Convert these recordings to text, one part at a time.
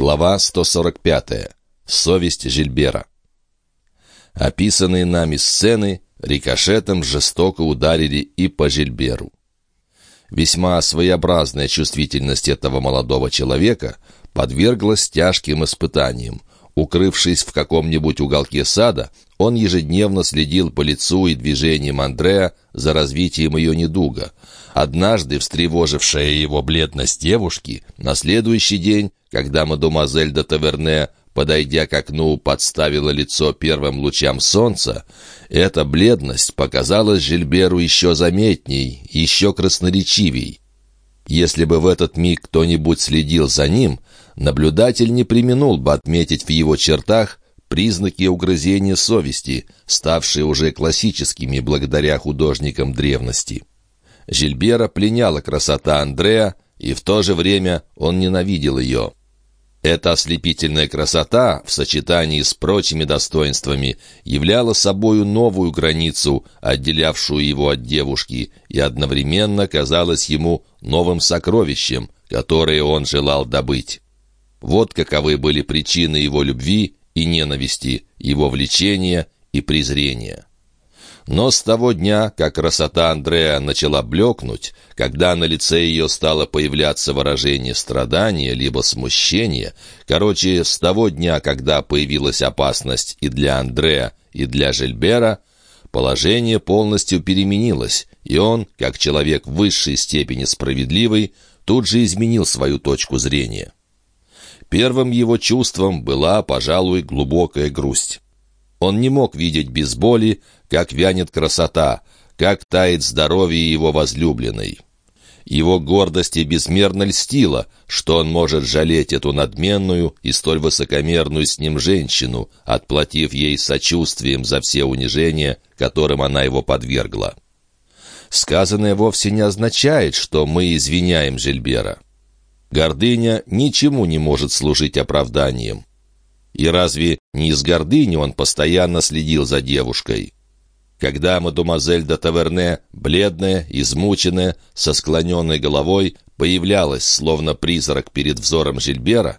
Глава 145. Совесть Жильбера. Описанные нами сцены рикошетом жестоко ударили и по Жильберу. Весьма своеобразная чувствительность этого молодого человека подверглась тяжким испытаниям. Укрывшись в каком-нибудь уголке сада, он ежедневно следил по лицу и движениям Андреа за развитием ее недуга. Однажды, встревожившая его бледность девушки, на следующий день, когда мадемуазель де Таверне, подойдя к окну, подставила лицо первым лучам солнца, эта бледность показалась Жильберу еще заметней, еще красноречивей. Если бы в этот миг кто-нибудь следил за ним, наблюдатель не применул бы отметить в его чертах признаки угрызения совести, ставшие уже классическими благодаря художникам древности. Жильбера пленяла красота Андрея, и в то же время он ненавидел ее. Эта ослепительная красота в сочетании с прочими достоинствами являла собою новую границу, отделявшую его от девушки, и одновременно казалась ему новым сокровищем, которое он желал добыть. Вот каковы были причины его любви и ненависти, его влечения и презрения. Но с того дня, как красота Андрея начала блекнуть, когда на лице ее стало появляться выражение страдания либо смущения, короче, с того дня, когда появилась опасность и для Андрея, и для Жильбера, положение полностью переменилось, и он, как человек высшей степени справедливый, тут же изменил свою точку зрения. Первым его чувством была, пожалуй, глубокая грусть. Он не мог видеть без боли, как вянет красота, как тает здоровье его возлюбленной. Его гордость и безмерно льстила, что он может жалеть эту надменную и столь высокомерную с ним женщину, отплатив ей сочувствием за все унижения, которым она его подвергла. Сказанное вовсе не означает, что мы извиняем Жильбера. Гордыня ничему не может служить оправданием. И разве не из гордыни он постоянно следил за девушкой? Когда мадемуазель де Таверне, бледная, измученная, со склоненной головой, появлялась, словно призрак перед взором Жильбера,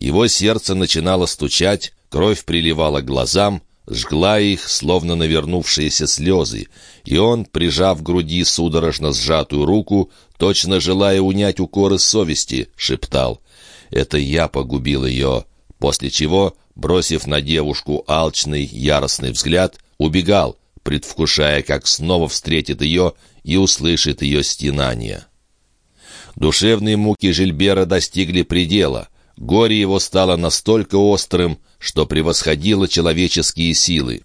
его сердце начинало стучать, кровь приливала к глазам, жгла их, словно навернувшиеся слезы, и он, прижав к груди судорожно сжатую руку, точно желая унять укоры совести, шептал «Это я погубил ее», после чего, бросив на девушку алчный, яростный взгляд, убегал, предвкушая, как снова встретит ее и услышит ее стенание. Душевные муки Жильбера достигли предела. Горе его стало настолько острым, что превосходило человеческие силы.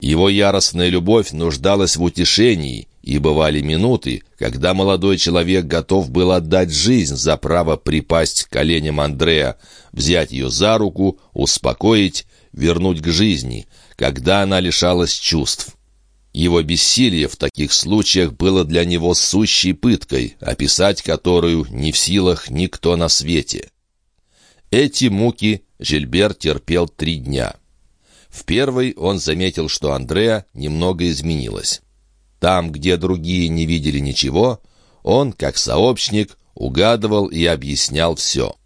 Его яростная любовь нуждалась в утешении, и бывали минуты, когда молодой человек готов был отдать жизнь за право припасть к коленям Андрея, взять ее за руку, успокоить, вернуть к жизни, когда она лишалась чувств. Его бессилие в таких случаях было для него сущей пыткой, описать которую не в силах никто на свете. Эти муки Жильбер терпел три дня. В первый он заметил, что Андреа немного изменилась. Там, где другие не видели ничего, он, как сообщник, угадывал и объяснял все.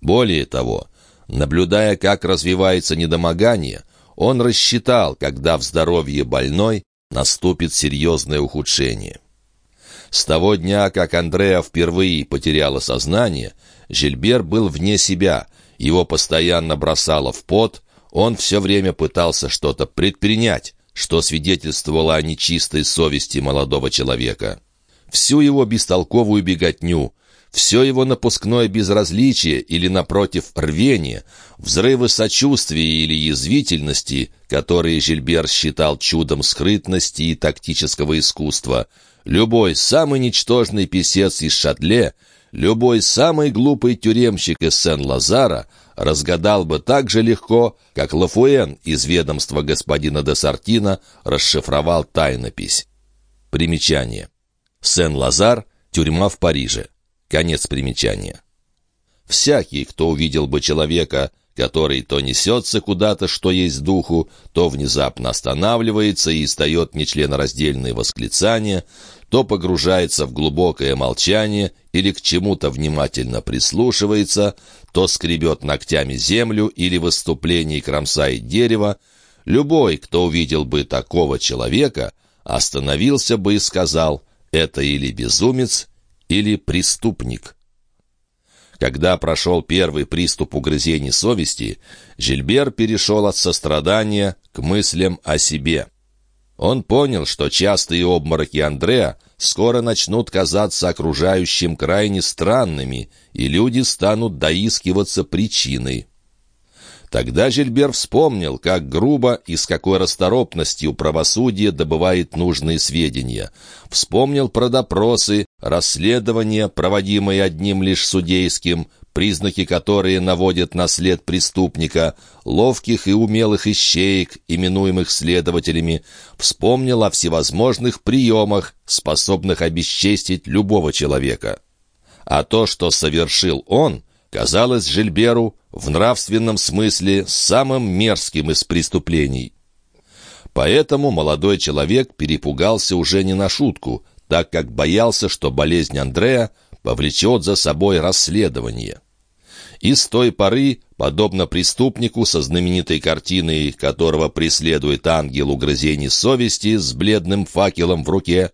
Более того, наблюдая, как развивается недомогание, он рассчитал, когда в здоровье больной наступит серьезное ухудшение. С того дня, как Андреа впервые потеряла сознание, Жильбер был вне себя, его постоянно бросало в пот, он все время пытался что-то предпринять, что свидетельствовало о нечистой совести молодого человека. Всю его бестолковую беготню, все его напускное безразличие или, напротив, рвение, взрывы сочувствия или язвительности, которые Жильбер считал чудом скрытности и тактического искусства, любой самый ничтожный писец из Шатле, любой самый глупый тюремщик из Сен-Лазара разгадал бы так же легко, как Лафуэн из ведомства господина де Сартина расшифровал тайнопись. Примечание. Сен-Лазар — тюрьма в Париже. Конец примечания. Всякий, кто увидел бы человека, который то несется куда-то, что есть духу, то внезапно останавливается и издает нечленораздельные восклицания, то погружается в глубокое молчание или к чему-то внимательно прислушивается, то скребет ногтями землю или в выступлении кромсает дерево, любой, кто увидел бы такого человека, остановился бы и сказал «это или безумец, или преступник». Когда прошел первый приступ угрызений совести, Жильбер перешел от сострадания к мыслям о себе. Он понял, что частые обмороки Андреа скоро начнут казаться окружающим крайне странными, и люди станут доискиваться причиной. Тогда Жильбер вспомнил, как грубо и с какой расторопностью правосудие добывает нужные сведения. Вспомнил про допросы, расследования, проводимые одним лишь судейским, признаки которые наводят на след преступника, ловких и умелых ищеек, именуемых следователями, вспомнил о всевозможных приемах, способных обесчестить любого человека. А то, что совершил он — казалось Жильберу в нравственном смысле самым мерзким из преступлений. Поэтому молодой человек перепугался уже не на шутку, так как боялся, что болезнь Андрея повлечет за собой расследование. И с той поры, подобно преступнику со знаменитой картиной, которого преследует ангел угрызений совести с бледным факелом в руке,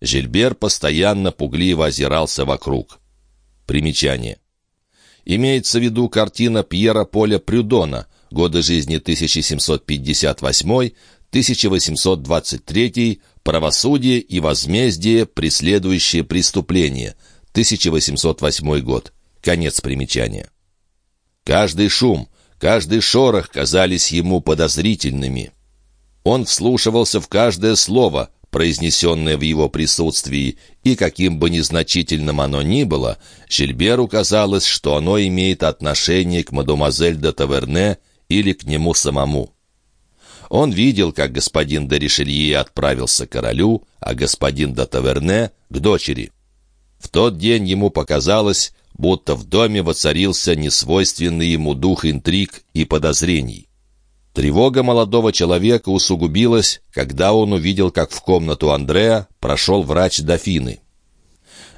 Жильбер постоянно пугливо озирался вокруг. Примечание. Имеется в виду картина Пьера Поля Прюдона «Годы жизни 1758-1823», «Правосудие и возмездие, преследующее преступление», 1808 год. Конец примечания. Каждый шум, каждый шорох казались ему подозрительными. Он вслушивался в каждое слово, произнесенное в его присутствии, и каким бы незначительным оно ни было, Жильберу казалось, что оно имеет отношение к мадемуазель де Таверне или к нему самому. Он видел, как господин де Ришелье отправился к королю, а господин де Таверне — к дочери. В тот день ему показалось, будто в доме воцарился несвойственный ему дух интриг и подозрений. Тревога молодого человека усугубилась, когда он увидел, как в комнату Андреа прошел врач дофины.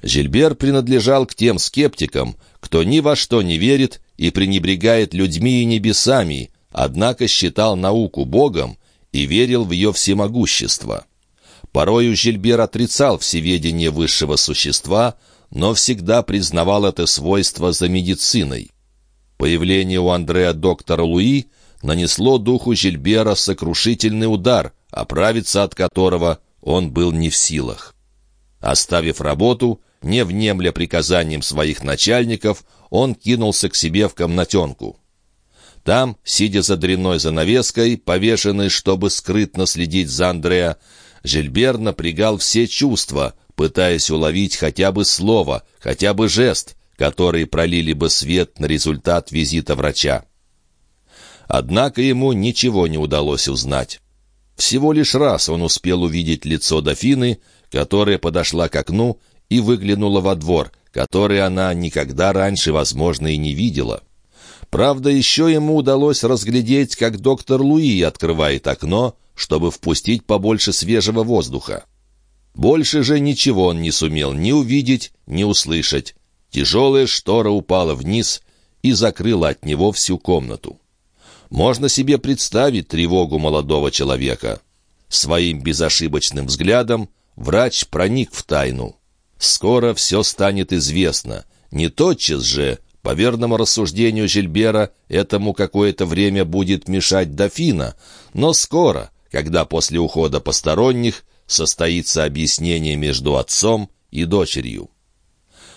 Жильбер принадлежал к тем скептикам, кто ни во что не верит и пренебрегает людьми и небесами, однако считал науку Богом и верил в ее всемогущество. Порою Жильбер отрицал всеведение высшего существа, но всегда признавал это свойство за медициной. Появление у Андреа доктора Луи — нанесло духу Жильбера сокрушительный удар, оправиться от которого он был не в силах. Оставив работу, не внемля приказаниям своих начальников, он кинулся к себе в комнатенку. Там, сидя за дрянной занавеской, повешенной, чтобы скрытно следить за Андреа, Жильбер напрягал все чувства, пытаясь уловить хотя бы слово, хотя бы жест, которые пролили бы свет на результат визита врача. Однако ему ничего не удалось узнать. Всего лишь раз он успел увидеть лицо дофины, которая подошла к окну и выглянула во двор, который она никогда раньше, возможно, и не видела. Правда, еще ему удалось разглядеть, как доктор Луи открывает окно, чтобы впустить побольше свежего воздуха. Больше же ничего он не сумел ни увидеть, ни услышать. Тяжелая штора упала вниз и закрыла от него всю комнату. Можно себе представить тревогу молодого человека. Своим безошибочным взглядом врач проник в тайну. Скоро все станет известно. Не тотчас же, по верному рассуждению Жильбера, этому какое-то время будет мешать дофина, но скоро, когда после ухода посторонних состоится объяснение между отцом и дочерью.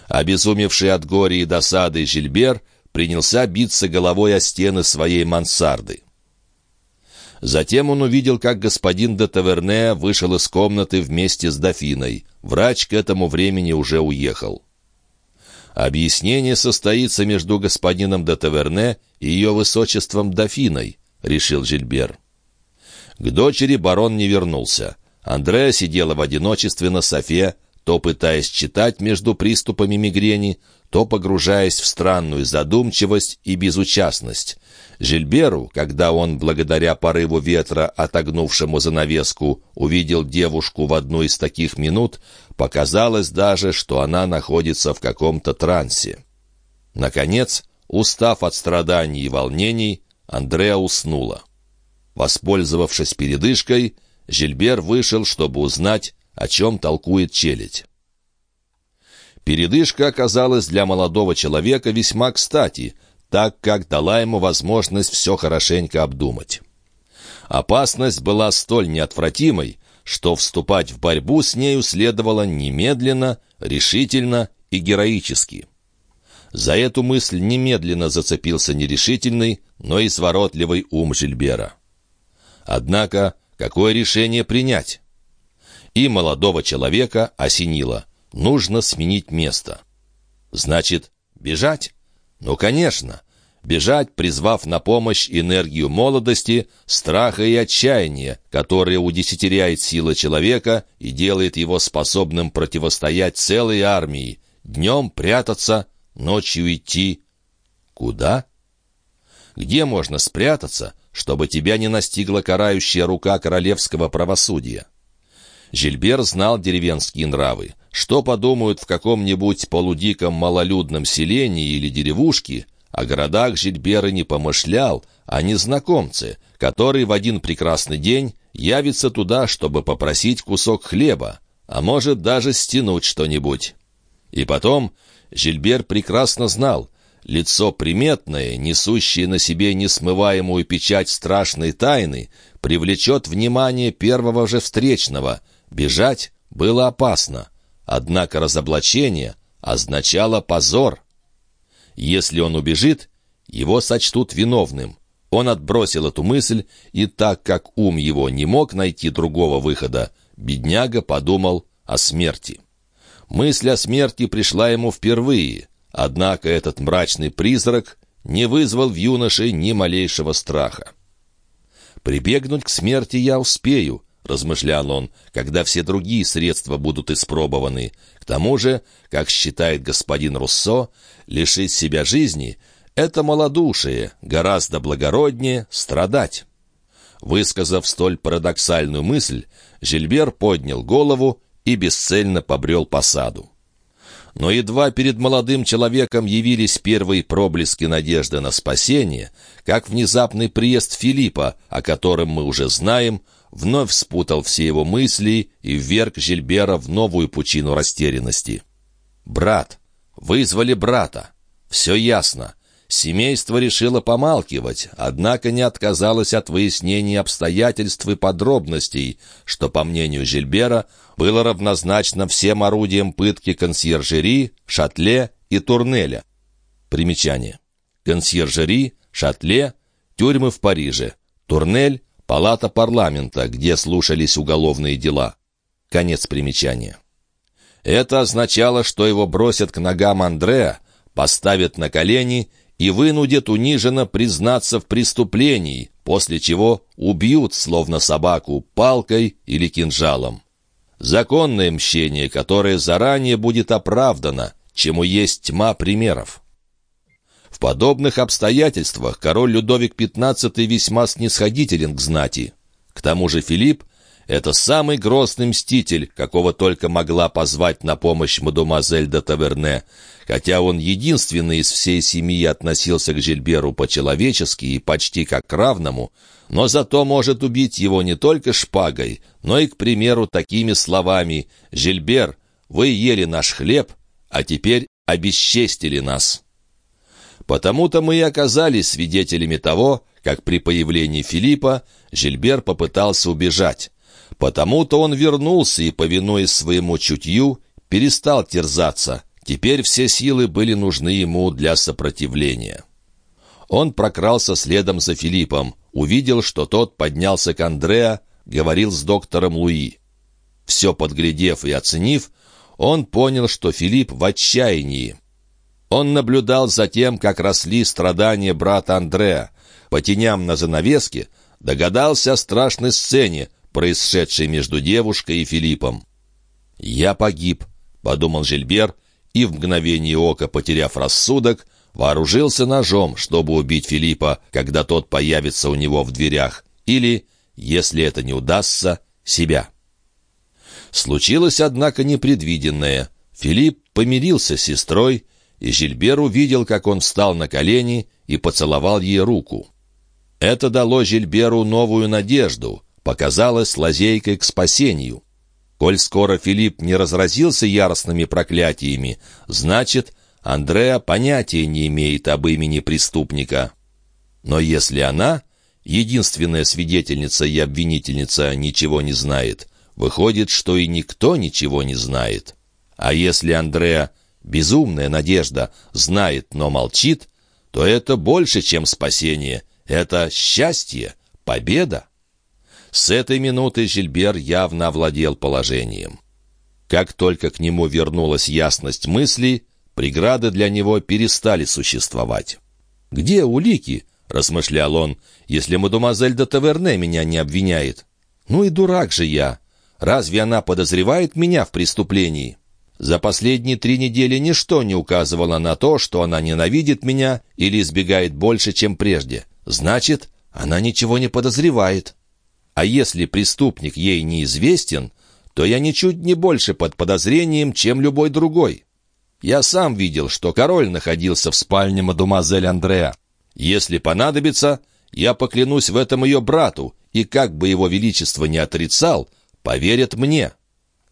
Обезумевший от горя и досады Жильбер принялся биться головой о стены своей мансарды. Затем он увидел, как господин де Таверне вышел из комнаты вместе с дофиной. Врач к этому времени уже уехал. «Объяснение состоится между господином де Таверне и ее высочеством дофиной», — решил Жильбер. К дочери барон не вернулся. Андреа сидела в одиночестве на софе, то пытаясь читать между приступами мигрени, то погружаясь в странную задумчивость и безучастность. Жильберу, когда он, благодаря порыву ветра, отогнувшему занавеску, увидел девушку в одну из таких минут, показалось даже, что она находится в каком-то трансе. Наконец, устав от страданий и волнений, Андреа уснула. Воспользовавшись передышкой, Жильбер вышел, чтобы узнать, о чем толкует челядь. Передышка оказалась для молодого человека весьма кстати, так как дала ему возможность все хорошенько обдумать. Опасность была столь неотвратимой, что вступать в борьбу с нею следовало немедленно, решительно и героически. За эту мысль немедленно зацепился нерешительный, но изворотливый ум Жильбера. Однако, какое решение принять? И молодого человека осенило. Нужно сменить место. Значит, бежать? Ну, конечно. Бежать, призвав на помощь энергию молодости, страха и отчаяния, которая удесятеряет силы человека и делает его способным противостоять целой армии. Днем прятаться, ночью идти. Куда? Где можно спрятаться, чтобы тебя не настигла карающая рука королевского правосудия? Жильбер знал деревенские нравы. Что подумают в каком-нибудь полудиком малолюдном селении или деревушке, о городах Жильбер и не помышлял, а незнакомцы, который в один прекрасный день явится туда, чтобы попросить кусок хлеба, а может даже стянуть что-нибудь. И потом Жильбер прекрасно знал, Лицо приметное, несущее на себе несмываемую печать страшной тайны, привлечет внимание первого же встречного. Бежать было опасно. Однако разоблачение означало позор. Если он убежит, его сочтут виновным. Он отбросил эту мысль, и так как ум его не мог найти другого выхода, бедняга подумал о смерти. Мысль о смерти пришла ему впервые — Однако этот мрачный призрак не вызвал в юноше ни малейшего страха. «Прибегнуть к смерти я успею», — размышлял он, «когда все другие средства будут испробованы. К тому же, как считает господин Руссо, лишить себя жизни — это малодушие, гораздо благороднее страдать». Высказав столь парадоксальную мысль, Жильбер поднял голову и бесцельно побрел по саду. Но едва перед молодым человеком явились первые проблески надежды на спасение, как внезапный приезд Филиппа, о котором мы уже знаем, вновь спутал все его мысли и вверг Жильбера в новую пучину растерянности. «Брат! Вызвали брата! Все ясно!» Семейство решило помалкивать, однако не отказалось от выяснения обстоятельств и подробностей, что, по мнению Жильбера, было равнозначно всем орудиям пытки консьержери, шатле и турнеля. Примечание. Консьержери, шатле, тюрьмы в Париже, турнель, палата парламента, где слушались уголовные дела. Конец примечания. Это означало, что его бросят к ногам Андреа, поставят на колени и вынудят униженно признаться в преступлении, после чего убьют, словно собаку, палкой или кинжалом. Законное мщение, которое заранее будет оправдано, чему есть тьма примеров. Подобных обстоятельствах король Людовик XV весьма снисходителен к знати. К тому же Филипп — это самый грозный мститель, какого только могла позвать на помощь мадемуазель де Таверне, хотя он единственный из всей семьи относился к Жильберу по-человечески и почти как к равному, но зато может убить его не только шпагой, но и, к примеру, такими словами «Жильбер, вы ели наш хлеб, а теперь обесчестили нас». Потому-то мы и оказались свидетелями того, как при появлении Филиппа Жильбер попытался убежать. Потому-то он вернулся и, повинуясь своему чутью, перестал терзаться – Теперь все силы были нужны ему для сопротивления. Он прокрался следом за Филиппом, увидел, что тот поднялся к Андреа, говорил с доктором Луи. Все подглядев и оценив, он понял, что Филипп в отчаянии. Он наблюдал за тем, как росли страдания брата Андреа. По теням на занавеске догадался о страшной сцене, происшедшей между девушкой и Филиппом. «Я погиб», — подумал Жильбер и в мгновение ока, потеряв рассудок, вооружился ножом, чтобы убить Филиппа, когда тот появится у него в дверях, или, если это не удастся, себя. Случилось, однако, непредвиденное. Филипп помирился с сестрой, и Жильбер увидел, как он встал на колени и поцеловал ей руку. Это дало Жильберу новую надежду, показалось лазейкой к спасению. Коль скоро Филипп не разразился яростными проклятиями, значит, Андреа понятия не имеет об имени преступника. Но если она, единственная свидетельница и обвинительница, ничего не знает, выходит, что и никто ничего не знает. А если Андреа, безумная надежда, знает, но молчит, то это больше, чем спасение. Это счастье, победа. С этой минуты Жильбер явно овладел положением. Как только к нему вернулась ясность мыслей, преграды для него перестали существовать. «Где улики?» — размышлял он, — «если мадемуазель де Таверне меня не обвиняет. Ну и дурак же я. Разве она подозревает меня в преступлении?» За последние три недели ничто не указывало на то, что она ненавидит меня или избегает больше, чем прежде. Значит, она ничего не подозревает. А если преступник ей неизвестен, то я ничуть не больше под подозрением, чем любой другой. Я сам видел, что король находился в спальне мадемуазель Андреа. Если понадобится, я поклянусь в этом ее брату, и как бы его величество не отрицал, поверят мне.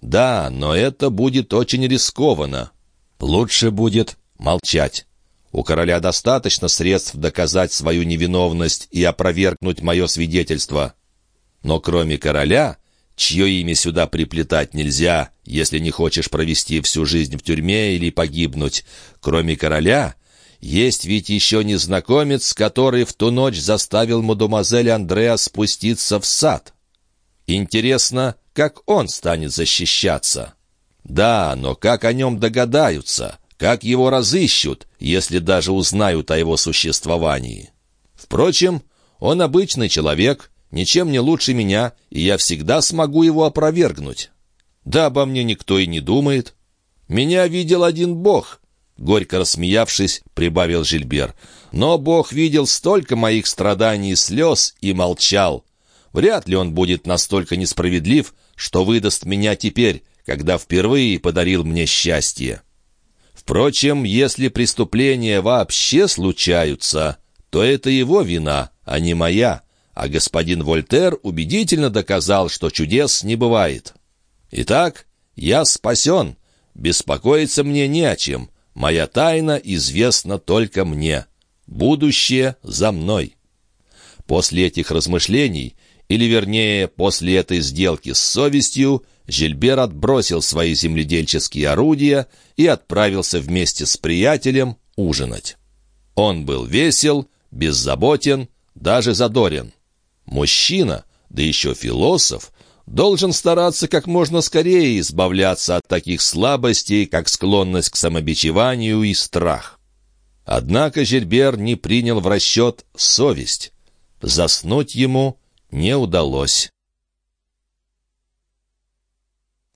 Да, но это будет очень рискованно. Лучше будет молчать. У короля достаточно средств доказать свою невиновность и опровергнуть мое свидетельство. Но кроме короля чье имя сюда приплетать нельзя, если не хочешь провести всю жизнь в тюрьме или погибнуть. Кроме короля, есть ведь еще незнакомец, который в ту ночь заставил мадемуазель Андреа спуститься в сад. Интересно, как он станет защищаться? Да, но как о нем догадаются? Как его разыщут, если даже узнают о его существовании? Впрочем, он обычный человек, ничем не лучше меня, и я всегда смогу его опровергнуть. Да обо мне никто и не думает. Меня видел один Бог, — горько рассмеявшись, прибавил Жильбер. Но Бог видел столько моих страданий и слез и молчал. Вряд ли он будет настолько несправедлив, что выдаст меня теперь, когда впервые подарил мне счастье. Впрочем, если преступления вообще случаются, то это его вина, а не моя а господин Вольтер убедительно доказал, что чудес не бывает. Итак, я спасен, беспокоиться мне не о чем, моя тайна известна только мне, будущее за мной. После этих размышлений, или вернее, после этой сделки с совестью, Жильбер отбросил свои земледельческие орудия и отправился вместе с приятелем ужинать. Он был весел, беззаботен, даже задорен. Мужчина, да еще философ, должен стараться как можно скорее избавляться от таких слабостей, как склонность к самобичеванию и страх. Однако Жильбер не принял в расчет совесть. Заснуть ему не удалось.